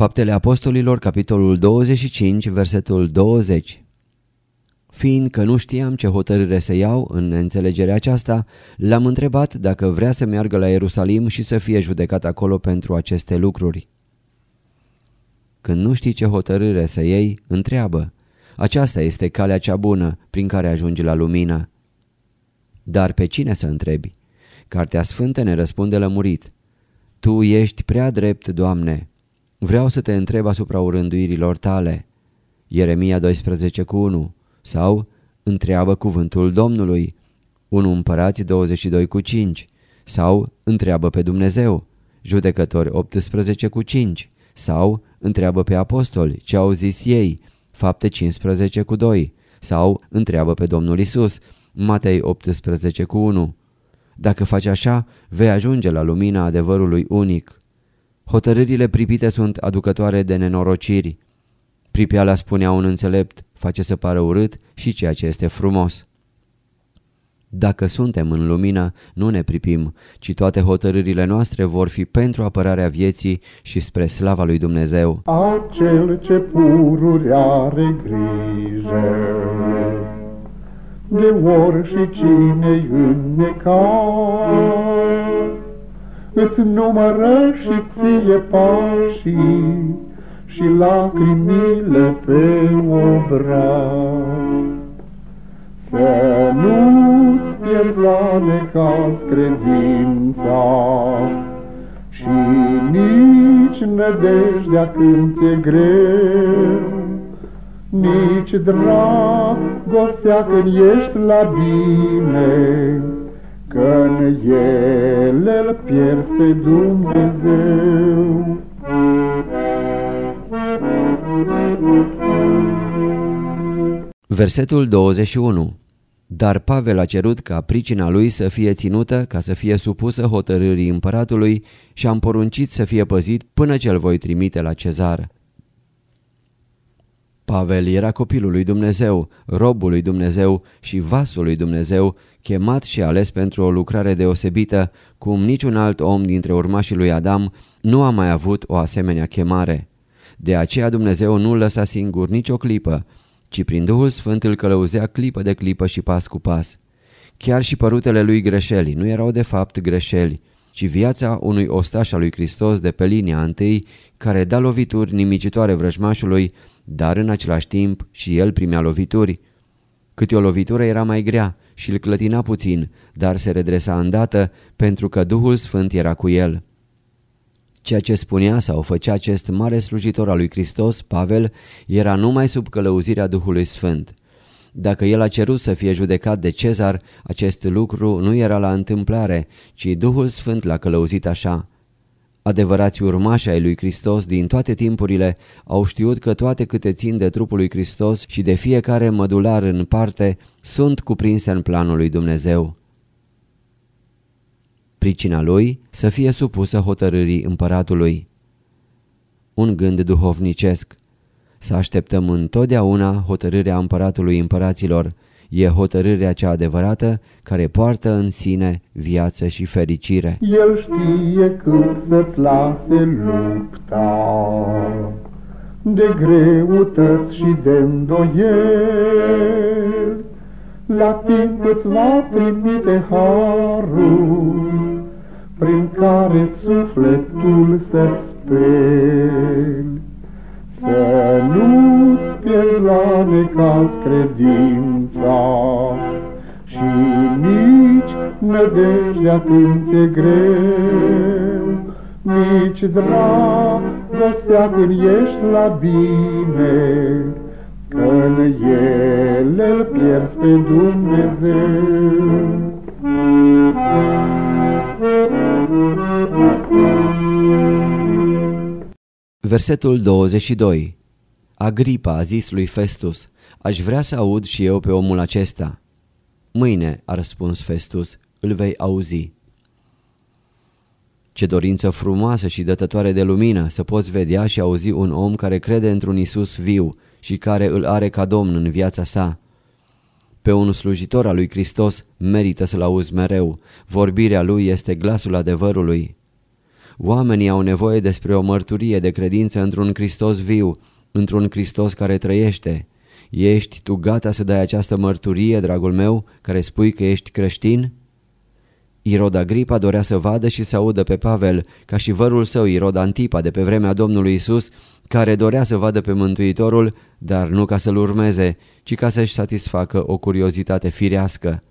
Faptele Apostolilor, capitolul 25, versetul 20 Fiindcă nu știam ce hotărâre să iau în neînțelegerea aceasta, l-am întrebat dacă vrea să meargă la Ierusalim și să fie judecat acolo pentru aceste lucruri. Când nu știi ce hotărâre să iei, întreabă. Aceasta este calea cea bună prin care ajungi la lumină. Dar pe cine să întrebi? Cartea Sfântă ne răspunde lămurit. Tu ești prea drept, Doamne. Vreau să te întreb asupra urânduirilor tale. Ieremia 12 cu 1 sau întreabă cuvântul Domnului. 1 Împărați 22 cu 5 sau întreabă pe Dumnezeu. Judecători 18 cu 5 sau întreabă pe apostoli ce au zis ei. Fapte 15 cu 2 sau întreabă pe Domnul Isus. Matei 18 cu 1 Dacă faci așa, vei ajunge la lumina adevărului unic. Hotărârile pripite sunt aducătoare de nenorociri. Pripeala spunea un înțelept, face să pară urât și ceea ce este frumos. Dacă suntem în lumină, nu ne pripim, ci toate hotărârile noastre vor fi pentru apărarea vieții și spre slava lui Dumnezeu. Acel ce pururi are grijă de ori și cine înnecat, îți numără și ție pașii și lacrimile pe obraz. Să nu-ți pierzi la necaz credința și nici nădejdea când ți-e greu, nici dragostea când ești la bine, că în ele îl pierzi pe Dumnezeu. Versetul 21 Dar Pavel a cerut ca pricina lui să fie ținută, ca să fie supusă hotărârii împăratului și am poruncit să fie păzit până ce îl voi trimite la cezar. Pavel era copilul lui Dumnezeu, robul lui Dumnezeu și vasul lui Dumnezeu, chemat și ales pentru o lucrare deosebită, cum niciun alt om dintre urmașii lui Adam nu a mai avut o asemenea chemare. De aceea Dumnezeu nu îl lăsa singur nicio clipă, ci prin Duhul Sfânt îl călăuzea clipă de clipă și pas cu pas. Chiar și părutele lui greșeli nu erau de fapt greșeli, ci viața unui ostaș al lui Hristos de pe linia întâi, care da lovituri nimicitoare vrăjmașului, dar în același timp și el primea lovituri. Câte o lovitură era mai grea și îl clătina puțin, dar se redresa îndată pentru că Duhul Sfânt era cu el. Ceea ce spunea sau făcea acest mare slujitor al lui Hristos, Pavel, era numai sub călăuzirea Duhului Sfânt. Dacă el a cerut să fie judecat de cezar, acest lucru nu era la întâmplare, ci Duhul Sfânt l-a călăuzit așa. Adevărații urmași ai lui Hristos din toate timpurile au știut că toate câte țin de trupul lui Hristos și de fiecare mădular în parte sunt cuprinse în planul lui Dumnezeu. Pricina lui să fie supusă hotărârii împăratului. Un gând duhovnicesc. Să așteptăm întotdeauna hotărârea împăratului împăraților. E hotărârea cea adevărată care poartă în sine viață și fericire. El știe cât să-ți lase lupta, de greutăți și de îndoieli. La timp îți va trimite harul, prin care sufletul se speli. Să nu-ți pierzi la necaz credința Și nici nădejdea când ți-e greu, Nici dragostea când ești la bine, Că în ele îl pierzi pe Dumnezeu. Versetul 22 Agripa a zis lui Festus, aș vrea să aud și eu pe omul acesta. Mâine, a răspuns Festus, îl vei auzi. Ce dorință frumoasă și dătătoare de lumină să poți vedea și auzi un om care crede într-un Isus viu și care îl are ca Domn în viața sa. Pe un slujitor al lui Hristos merită să-l auzi mereu, vorbirea lui este glasul adevărului. Oamenii au nevoie despre o mărturie de credință într-un Hristos viu, într-un Hristos care trăiește. Ești tu gata să dai această mărturie, dragul meu, care spui că ești creștin? Irod Agripa dorea să vadă și să audă pe Pavel, ca și vărul său Irod Antipa de pe vremea Domnului Isus, care dorea să vadă pe Mântuitorul, dar nu ca să-l urmeze, ci ca să-și satisfacă o curiozitate firească.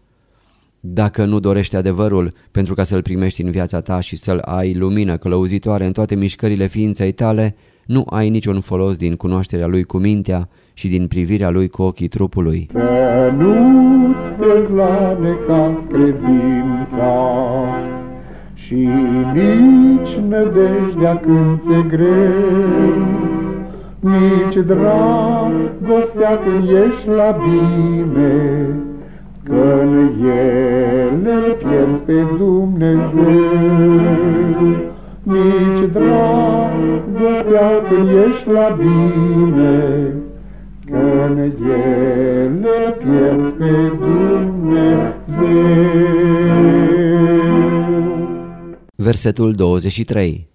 Dacă nu dorești adevărul pentru ca să-l primești în viața ta și să-l ai lumină călăuzitoare în toate mișcările ființei tale, nu ai niciun folos din cunoașterea lui cu mintea și din privirea lui cu ochii trupului. Să nu-ți la necaz credința și nici nădejdea când ți greu, nici dragostea când ești la bine, că în ele îl pierzi pe Dumnezeu. Nici dragostea când ești la bine, că în ele pierzi pe Dumnezeu. Versetul 23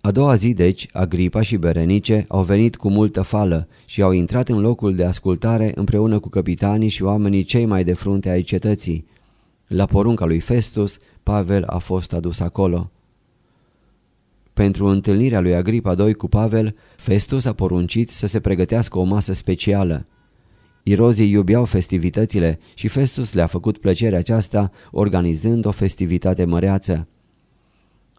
A doua zi, deci, Agripa și Berenice au venit cu multă fală și au intrat în locul de ascultare împreună cu capitanii și oamenii cei mai de frunte ai cetății. La porunca lui Festus, Pavel a fost adus acolo. Pentru întâlnirea lui Agripa II cu Pavel, Festus a poruncit să se pregătească o masă specială. Irozii iubeau festivitățile și Festus le-a făcut plăcerea aceasta organizând o festivitate măreață.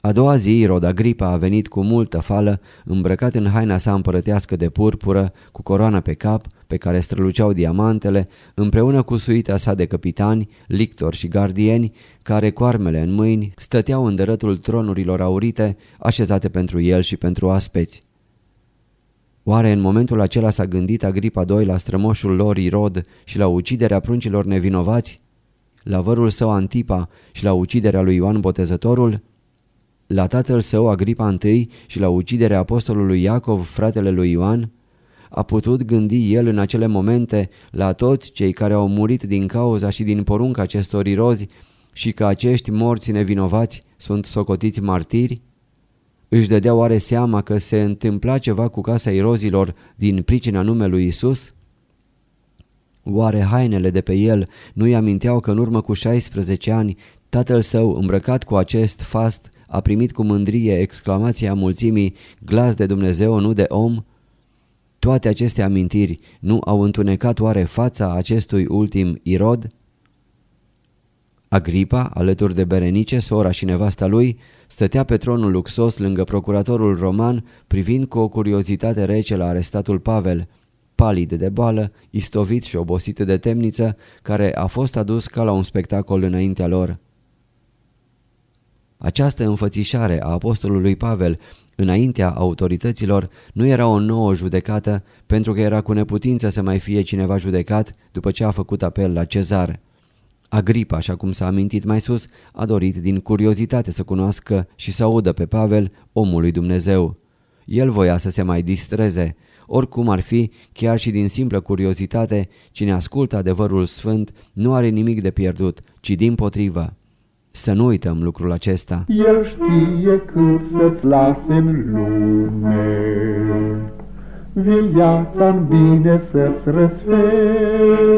A doua zi, Irod Agripa a venit cu multă fală, îmbrăcat în haina sa împărătească de purpură, cu coroana pe cap, pe care străluceau diamantele, împreună cu suita sa de capitani, lictori și gardieni, care cu armele în mâini stăteau în dărătul tronurilor aurite, așezate pentru el și pentru aspeți. Oare în momentul acela s-a gândit Agripa II la strămoșul lor Irod și la uciderea pruncilor nevinovați? La vărul său Antipa și la uciderea lui Ioan Botezătorul? La tatăl său Agripa I și la uciderea apostolului Iacov, fratele lui Ioan? A putut gândi el în acele momente la toți cei care au murit din cauza și din porunca acestor irozi și că acești morți nevinovați sunt socotiți martiri? Își dădea oare seama că se întâmpla ceva cu casa irozilor din pricina numelui Isus? Oare hainele de pe el nu-i aminteau că în urmă cu 16 ani tatăl său îmbrăcat cu acest fast a primit cu mândrie exclamația mulțimii glas de Dumnezeu, nu de om? Toate aceste amintiri nu au întunecat oare fața acestui ultim Irod? Agripa, alături de Berenice, sora și nevasta lui, stătea pe tronul luxos lângă procuratorul roman, privind cu o curiozitate rece la arestatul Pavel, palid de boală, istovit și obosit de temniță, care a fost adus ca la un spectacol înaintea lor. Această înfățișare a apostolului Pavel înaintea autorităților nu era o nouă judecată pentru că era cu neputință să mai fie cineva judecat după ce a făcut apel la cezar. Agripa, așa cum s-a amintit mai sus, a dorit din curiozitate să cunoască și să audă pe Pavel, omul lui Dumnezeu. El voia să se mai distreze. Oricum ar fi, chiar și din simplă curiozitate, cine ascultă adevărul sfânt nu are nimic de pierdut, ci din potrivă. Să nu uităm lucrul acesta. El știe cât să-ți lase în lume, viața-n bine să-ți răsferi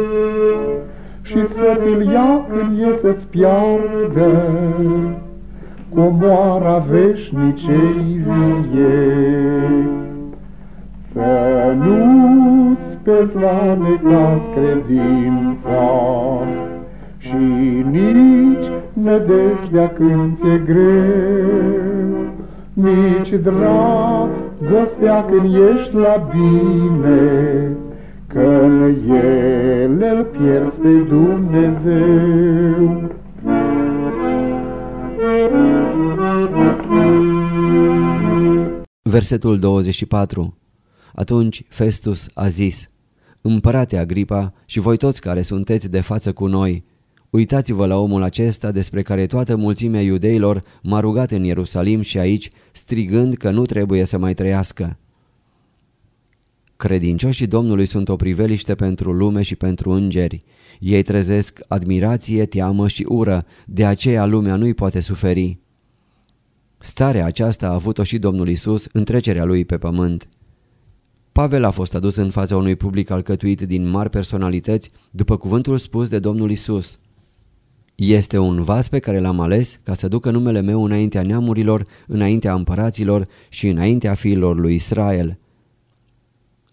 și să l ia când e să-ți piardă comoara veșnicei vie. Să nu-ți pierzi la necaz credința și nici nădejdea când ți-e greu, nici dragostea când ești la bine, că în ele îl pierzi pe Dumnezeu. Versetul 24 Atunci Festus a zis, Împărate Agripa și voi toți care sunteți de față cu noi, uitați-vă la omul acesta despre care toată mulțimea iudeilor m-a rugat în Ierusalim și aici, strigând că nu trebuie să mai trăiască. Credincioșii Domnului sunt o priveliște pentru lume și pentru îngeri. Ei trezesc admirație, teamă și ură, de aceea lumea nu-i poate suferi. Starea aceasta a avut-o și Domnul Isus în trecerea lui pe pământ. Pavel a fost adus în fața unui public alcătuit din mari personalități după cuvântul spus de Domnul Isus. Este un vas pe care l-am ales ca să ducă numele meu înaintea neamurilor, înaintea împăraților și înaintea fiilor lui Israel.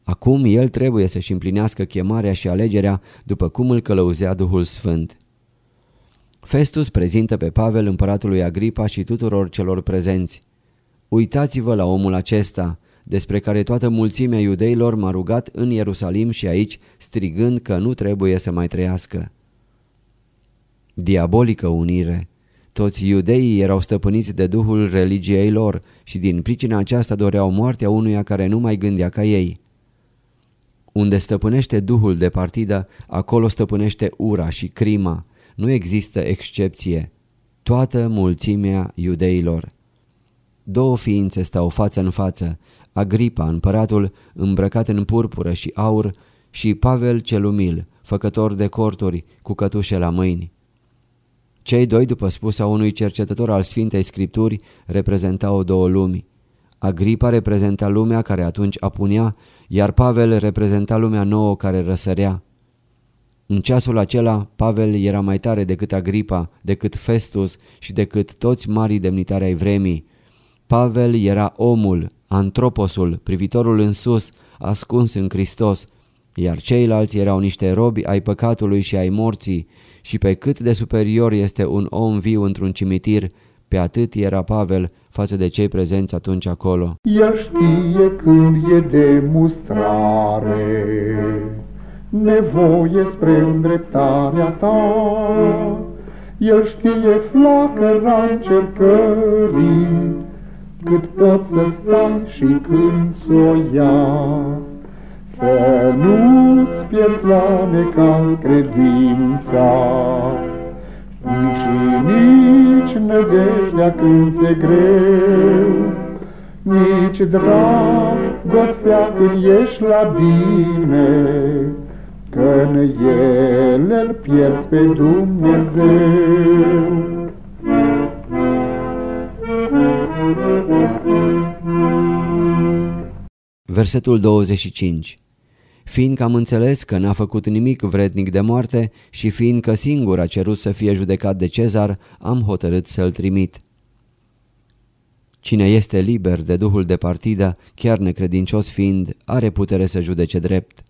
Acum el trebuie să-și împlinească chemarea și alegerea după cum îl călăuzea Duhul Sfânt. Festus prezintă pe Pavel împăratului Agripa și tuturor celor prezenți. Uitați-vă la omul acesta, despre care toată mulțimea iudeilor m-a rugat în Ierusalim și aici, strigând că nu trebuie să mai trăiască. Diabolică unire! Toți iudeii erau stăpâniți de duhul religiei lor și din pricina aceasta doreau moartea unuia care nu mai gândea ca ei. Unde stăpânește duhul de partidă, acolo stăpânește ura și crima. Nu există excepție. Toată mulțimea iudeilor. Două ființe stau față în față, Agripa, împăratul, îmbrăcat în purpură și aur, și Pavel cel umil, făcător de corturi, cu cătușe la mâini. Cei doi, după spusa unui cercetător al Sfintei Scripturi, reprezentau două lumi. Agripa reprezenta lumea care atunci apunea, iar Pavel reprezenta lumea nouă care răsărea. În ceasul acela, Pavel era mai tare decât Agripa, decât Festus și decât toți marii demnitari ai vremii. Pavel era omul, antroposul, privitorul în sus, ascuns în Hristos, iar ceilalți erau niște robi ai păcatului și ai morții și pe cât de superior este un om viu într-un cimitir, pe atât era Pavel față de cei prezenți atunci acolo. El știe când e de mustrare, nevoie spre îndreptarea ta. El știe flacăra încercării, cât poți să stai și când s-o ia. Să nu-ți pierzi la necal credința, și nici nădejdea când ți greu, nici dragostea când ești la bine, că în ele îl pierzi pe Dumnezeu. Versetul 25 fiindcă am înțeles că n-a făcut nimic vrednic de moarte și fiindcă singur a cerut să fie judecat de cezar, am hotărât să-l trimit. Cine este liber de duhul de partidă, chiar necredincios fiind, are putere să judece drept.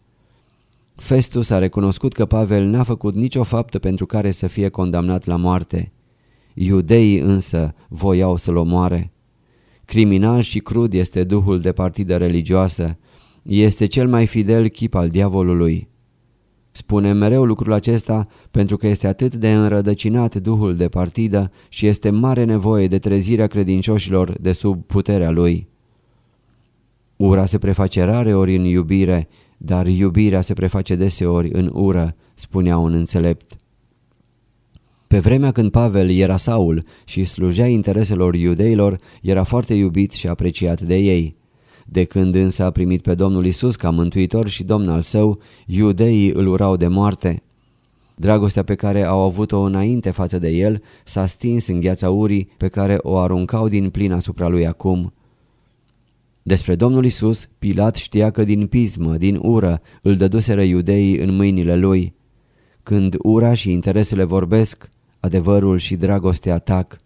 Festus a recunoscut că Pavel n-a făcut nicio faptă pentru care să fie condamnat la moarte. Iudeii însă voiau să-l omoare. Criminal și crud este duhul de partidă religioasă, este cel mai fidel chip al diavolului. Spune mereu lucrul acesta pentru că este atât de înrădăcinat duhul de partidă și este mare nevoie de trezirea credincioșilor de sub puterea lui. Ura se preface rare ori în iubire, dar iubirea se preface deseori în ură, spunea un înțelept. Pe vremea când Pavel era Saul și slujea intereselor iudeilor, era foarte iubit și apreciat de ei. De când însă a primit pe Domnul Isus ca mântuitor și domn al său, iudeii îl urau de moarte. Dragostea pe care au avut-o înainte față de el s-a stins în gheața urii pe care o aruncau din plin asupra lui acum. Despre Domnul Isus, Pilat știa că din pismă, din ură, îl dăduseră iudeii în mâinile lui. Când ura și interesele vorbesc, adevărul și dragostea atac.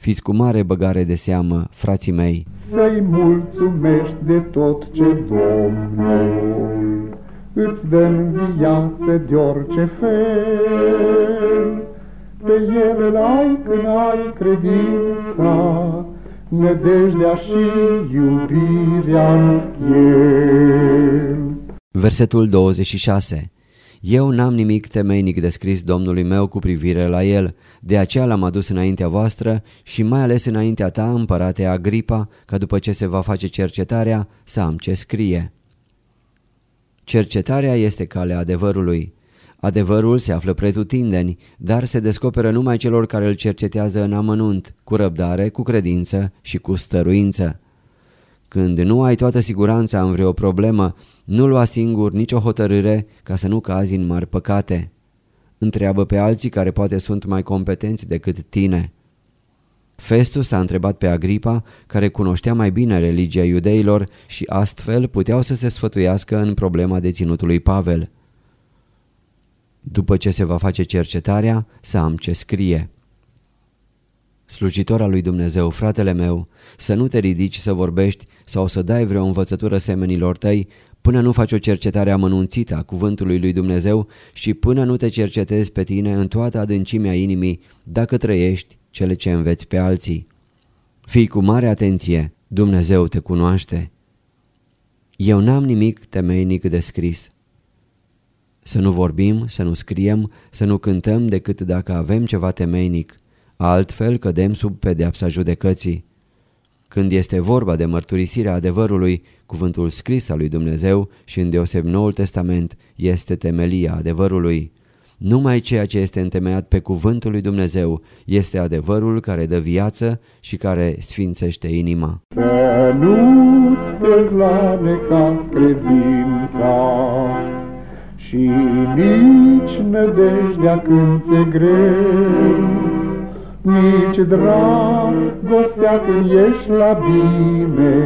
Fiți cu mare băgare de seamă, frații mei. Să-i mulțumești de tot ce Domnul îți dă în viață de orice fel. Pe el îl ai când ai credința, nădejdea și iubirea în el. Versetul 26 Eu n-am nimic temeinic de scris Domnului meu cu privire la el, de aceea l-am adus înaintea voastră și mai ales înaintea ta, împărate Agripa, ca după ce se va face cercetarea, să am ce scrie. Cercetarea este calea adevărului. Adevărul se află pretutindeni, dar se descoperă numai celor care îl cercetează în amănunt, cu răbdare, cu credință și cu stăruință. Când nu ai toată siguranța în vreo problemă, nu lua singur nicio hotărâre ca să nu cazi în mari păcate. Întreabă pe alții care poate sunt mai competenți decât tine. Festus a întrebat pe Agripa, care cunoștea mai bine religia iudeilor și astfel puteau să se sfătuiască în problema deținutului Pavel. După ce se va face cercetarea, să am ce scrie. Slujitor al lui Dumnezeu, fratele meu, să nu te ridici să vorbești sau să dai vreo învățătură semenilor tăi până nu faci o cercetare amănunțită a cuvântului lui Dumnezeu și până nu te cercetezi pe tine în toată adâncimea inimii dacă trăiești cele ce înveți pe alții. Fii cu mare atenție, Dumnezeu te cunoaște. Eu n-am nimic temeinic de scris. Să nu vorbim, să nu scriem, să nu cântăm decât dacă avem ceva temeinic, altfel cădem sub pedeapsa judecății. Când este vorba de mărturisirea adevărului, cuvântul scris al lui Dumnezeu și îndeoseb Noul Testament este temelia adevărului. Numai ceea ce este întemeiat pe cuvântul lui Dumnezeu este adevărul care dă viață și care sfințește inima. Să nu-ți la neca credința și nici nădejdea când ți greu, nici dragostea când ești la bine,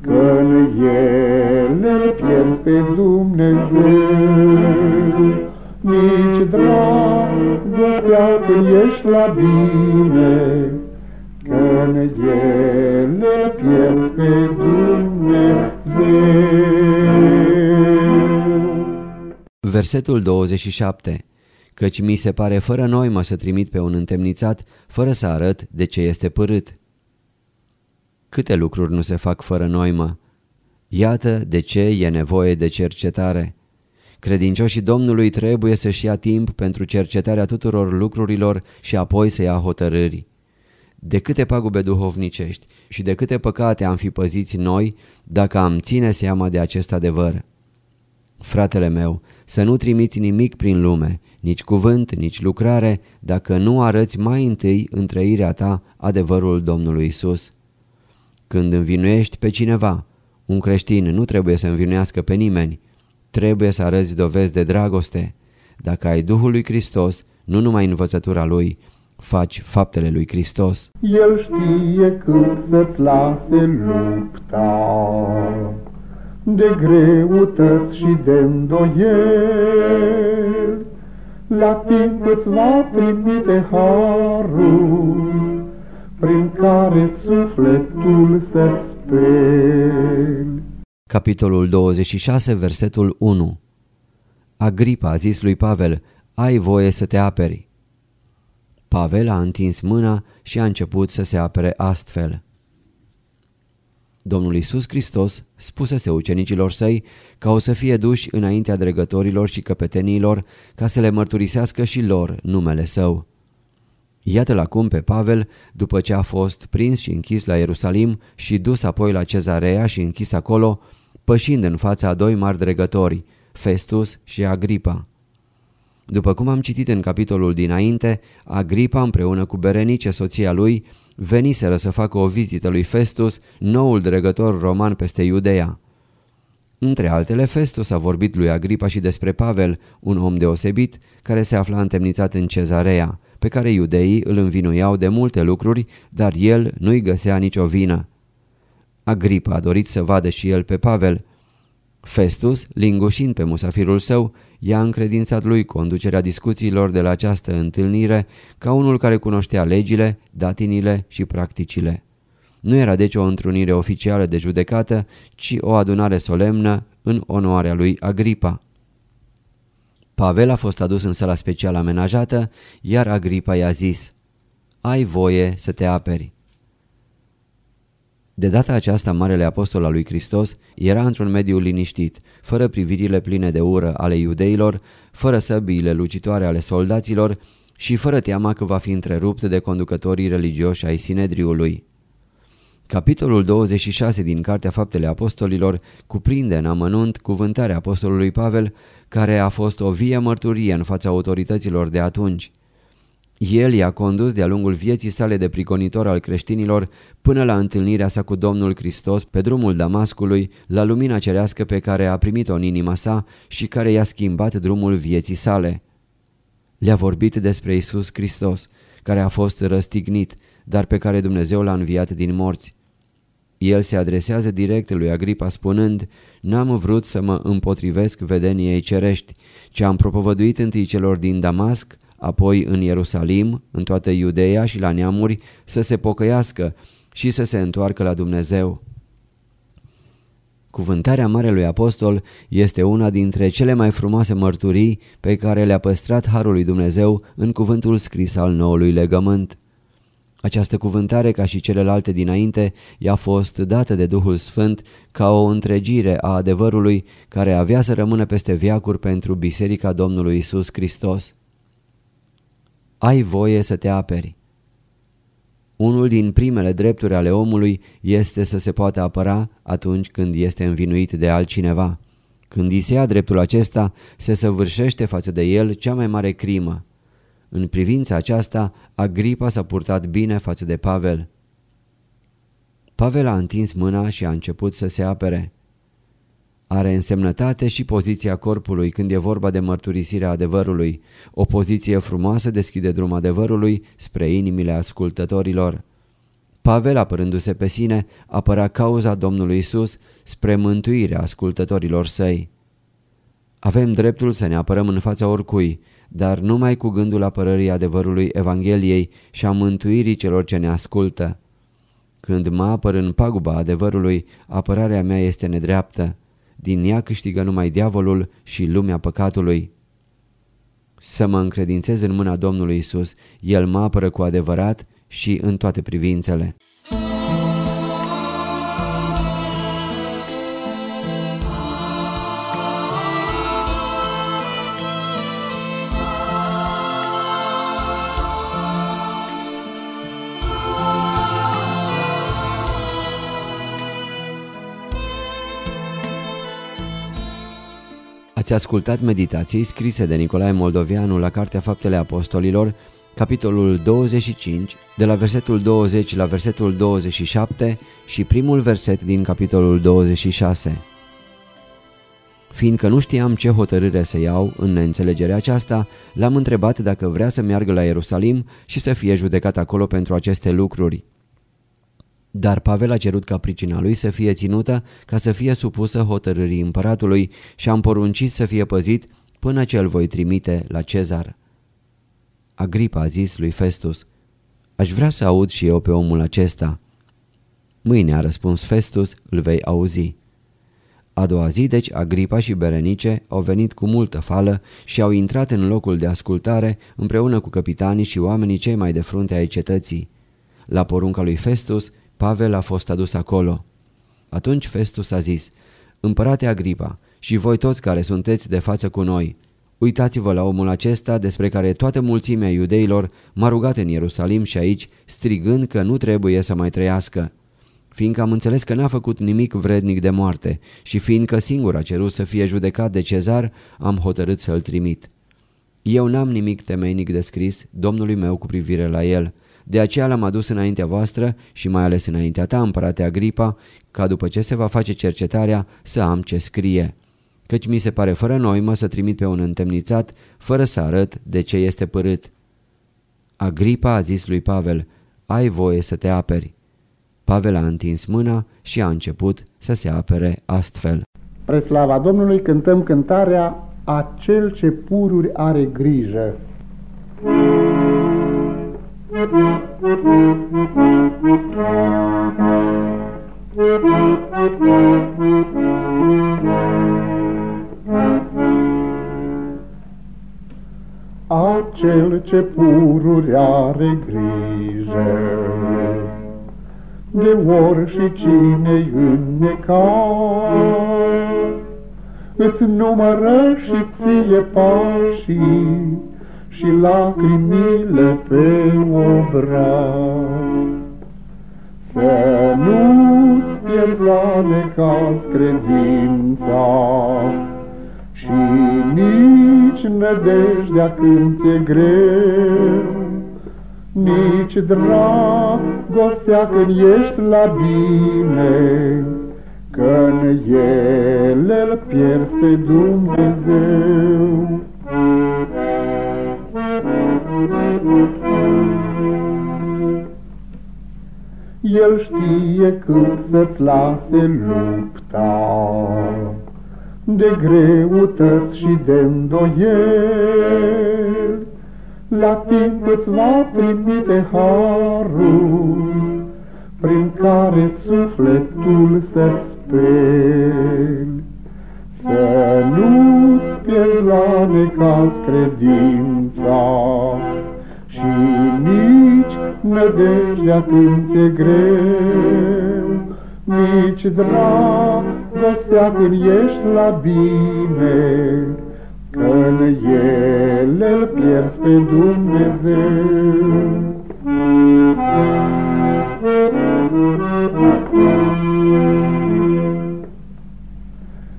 că în ele pierd pe Dumnezeu nici dragostea când ești la bine, că în ele pierd pe Dumnezeu. Versetul 27 Căci mi se pare fără noi mă să trimit pe un întemnițat, fără să arăt de ce este părât. Câte lucruri nu se fac fără noi mă? Iată de ce e nevoie de cercetare. Credincioșii Domnului trebuie să-și ia timp pentru cercetarea tuturor lucrurilor și apoi să ia hotărâri. De câte pagube duhovnicești și de câte păcate am fi păziți noi dacă am ține seama de acest adevăr. Fratele meu, să nu trimiți nimic prin lume, nici cuvânt, nici lucrare, dacă nu arăți mai întâi în trăirea ta adevărul Domnului Isus. Când învinuiești pe cineva, un creștin nu trebuie să învinuiască pe nimeni, Trebuie să arăți dovezi de dragoste. Dacă ai Duhul lui Hristos, nu numai învățătura lui, faci faptele lui Hristos. El știe cât să-ți lase lupta, de greutăți și de îndoieli. La timp îți va trimite harul, prin care sufletul se speli. Capitolul 26, versetul 1 Agripa a zis lui Pavel, ai voie să te aperi. Pavel a întins mâna și a început să se apere astfel. Domnul Isus Hristos spusese ucenicilor săi ca o să fie duși înaintea dregătorilor și căpetenilor ca să le mărturisească și lor numele său. Iată-l acum pe Pavel, după ce a fost prins și închis la Ierusalim și dus apoi la Cezarea și închis acolo, pășind în fața a doi mari dregători, Festus și Agripa. După cum am citit în capitolul dinainte, Agripa împreună cu Berenice, soția lui, veniseră să facă o vizită lui Festus, noul dregător roman peste Iudeea. Între altele, Festus a vorbit lui Agripa și despre Pavel, un om deosebit, care se afla întemnițat în cezarea, pe care iudeii îl învinuiau de multe lucruri, dar el nu-i găsea nicio vină. Agripa a dorit să vadă și el pe Pavel. Festus, lingușind pe musafirul său, i-a încredințat lui conducerea discuțiilor de la această întâlnire ca unul care cunoștea legile, datinile și practicile. Nu era deci o întrunire oficială de judecată, ci o adunare solemnă în onoarea lui Agripa. Pavel a fost adus în sala specială amenajată, iar Agripa i-a zis, Ai voie să te aperi. De data aceasta, Marele Apostol al lui Hristos era într-un mediu liniștit, fără privirile pline de ură ale iudeilor, fără săbiile lucitoare ale soldaților și fără teama că va fi întrerupt de conducătorii religioși ai Sinedriului. Capitolul 26 din Cartea Faptele Apostolilor cuprinde în amănunt cuvântarea apostolului Pavel, care a fost o vie mărturie în fața autorităților de atunci. El i-a condus de-a lungul vieții sale de priconitor al creștinilor până la întâlnirea sa cu Domnul Hristos pe drumul Damascului, la lumina cerească pe care a primit-o în inima sa și care i-a schimbat drumul vieții sale. Le-a vorbit despre Isus Hristos, care a fost răstignit, dar pe care Dumnezeu l-a înviat din morți. El se adresează direct lui Agripa spunând, N-am vrut să mă împotrivesc vedeniei cerești, ci am propovăduit întâi celor din Damasc, apoi în Ierusalim, în toată Iudeea și la neamuri, să se pocăiască și să se întoarcă la Dumnezeu. Cuvântarea Marelui Apostol este una dintre cele mai frumoase mărturii pe care le-a păstrat Harul lui Dumnezeu în cuvântul scris al noului legământ. Această cuvântare, ca și celelalte dinainte, i-a fost dată de Duhul Sfânt ca o întregire a adevărului care avea să rămână peste viacuri pentru Biserica Domnului Isus Hristos. Ai voie să te aperi. Unul din primele drepturi ale omului este să se poată apăra atunci când este învinuit de altcineva. Când îi se ia dreptul acesta, se săvârșește față de el cea mai mare crimă. În privința aceasta, Agripa s-a purtat bine față de Pavel. Pavel a întins mâna și a început să se apere. Are însemnătate și poziția corpului când e vorba de mărturisirea adevărului. O poziție frumoasă deschide drum adevărului spre inimile ascultătorilor. Pavel, apărându-se pe sine, apăra cauza Domnului Isus spre mântuirea ascultătorilor săi. Avem dreptul să ne apărăm în fața oricui, dar numai cu gândul apărării adevărului Evangheliei și a mântuirii celor ce ne ascultă. Când mă apăr în paguba adevărului, apărarea mea este nedreaptă. Din ea câștigă numai diavolul și lumea păcatului. Să mă încredințez în mâna Domnului Isus, El mă apără cu adevărat și în toate privințele. Ați ascultat meditații scrise de Nicolae Moldovianu la Cartea Faptele Apostolilor, capitolul 25, de la versetul 20 la versetul 27 și primul verset din capitolul 26. Fiindcă nu știam ce hotărâre să iau în neînțelegerea aceasta, l-am întrebat dacă vrea să meargă la Ierusalim și să fie judecat acolo pentru aceste lucruri. Dar Pavel a cerut ca pricina lui să fie ținută ca să fie supusă hotărârii împăratului și am poruncit să fie păzit până ce îl voi trimite la Cezar. Agripa a zis lui Festus, aș vrea să aud și eu pe omul acesta. Mâine a răspuns Festus, îl vei auzi. A doua zi, deci, Agripa și Berenice au venit cu multă fală și au intrat în locul de ascultare împreună cu capitanii și oamenii cei mai de frunte ai cetății. La porunca lui Festus, Pavel a fost adus acolo. Atunci Festus a zis, Împărate Agripa, și voi toți care sunteți de față cu noi, uitați-vă la omul acesta despre care toată mulțimea iudeilor m-a rugat în Ierusalim și aici, strigând că nu trebuie să mai trăiască. Fiindcă am înțeles că n-a făcut nimic vrednic de moarte și fiindcă singur a cerut să fie judecat de cezar, am hotărât să-l trimit. Eu n-am nimic temeinic de scris Domnului meu cu privire la el, de aceea l-am adus înaintea voastră și mai ales înaintea ta, împărate Agripa, ca după ce se va face cercetarea să am ce scrie. Căci mi se pare fără noi mă să trimit pe un întemnițat, fără să arăt de ce este părât. Agripa a zis lui Pavel, ai voie să te aperi. Pavel a întins mâna și a început să se apere astfel. Pre slava Domnului cântăm cântarea acel ce pururi are grijă. Acel ce pururi are grijă, de ori și cine înnecat, Îți numără și ție pașii și lacrimile pe obraz. Să nu-ți pierzi la necaz credința și nici nădejdea când ți-e greu, nici dragostea când ești la bine, că în ele îl pierzi pe Dumnezeu. El știe cât să-ți lase lupta, de greutăți și de îndoieli, la timp îți va trimite harul, prin care sufletul să speli. Să nu-ți pierzi la necaz credința și nici nădejdea când ți-e greu, nici dragostea când ești la bine, că în ele îl pierzi pe Dumnezeu.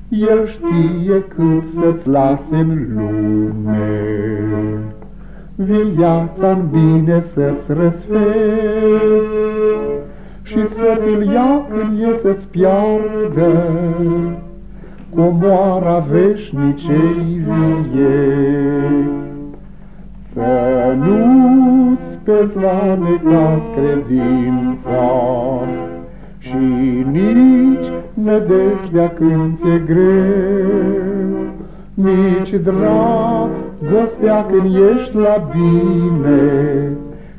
El știe cât să-ți lase în lume, viața-n bine să-ți răsferi și să ți-l ia când e să-ți piardă comoara veșnicei vie. Să nu-ți pierzi la necaz credința și nici nădejdea când ți-e greu, nici dragostea când ești la bine,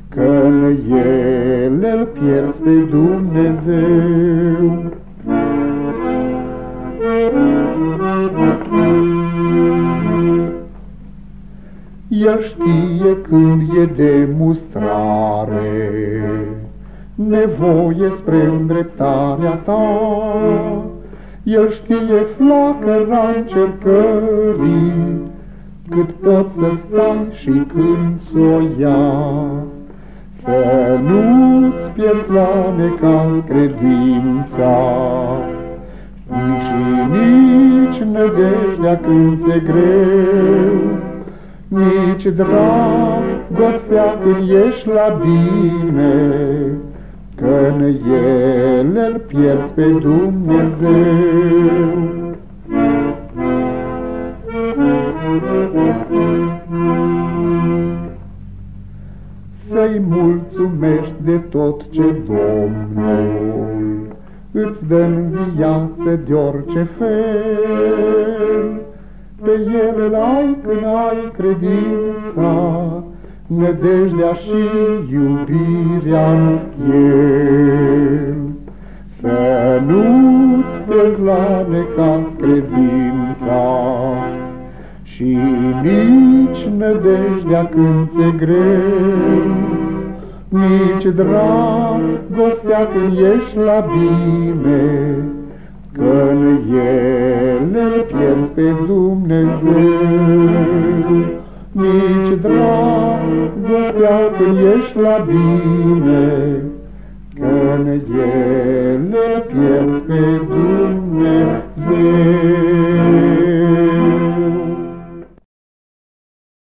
că în ele îl pierzi pe Dumnezeu. El știe când e de mustrare, nevoie spre îndreptarea ta. El știe flacăra încercării, cât poți să stai și când s-o ia. Să nu-ți pierzi la necal credința, și nici nădejdea când ți-e greu, nici dragostea când ești la bine, că în ele îl pierzi pe Dumnezeu. Să-i mulțumești de tot ce Domnul îți dă în viață de orice fel. Pe el îl ai când ai credința, nădejdea și iubirea în el. Să nu-ți pierzi la necaz credința și nici nădejdea când ți-e greu, nici dragostea când ești la bine, că în ele îl pierzi pe Dumnezeu nici dragostea când ești la bine, că în ele pierzi pe Dumnezeu.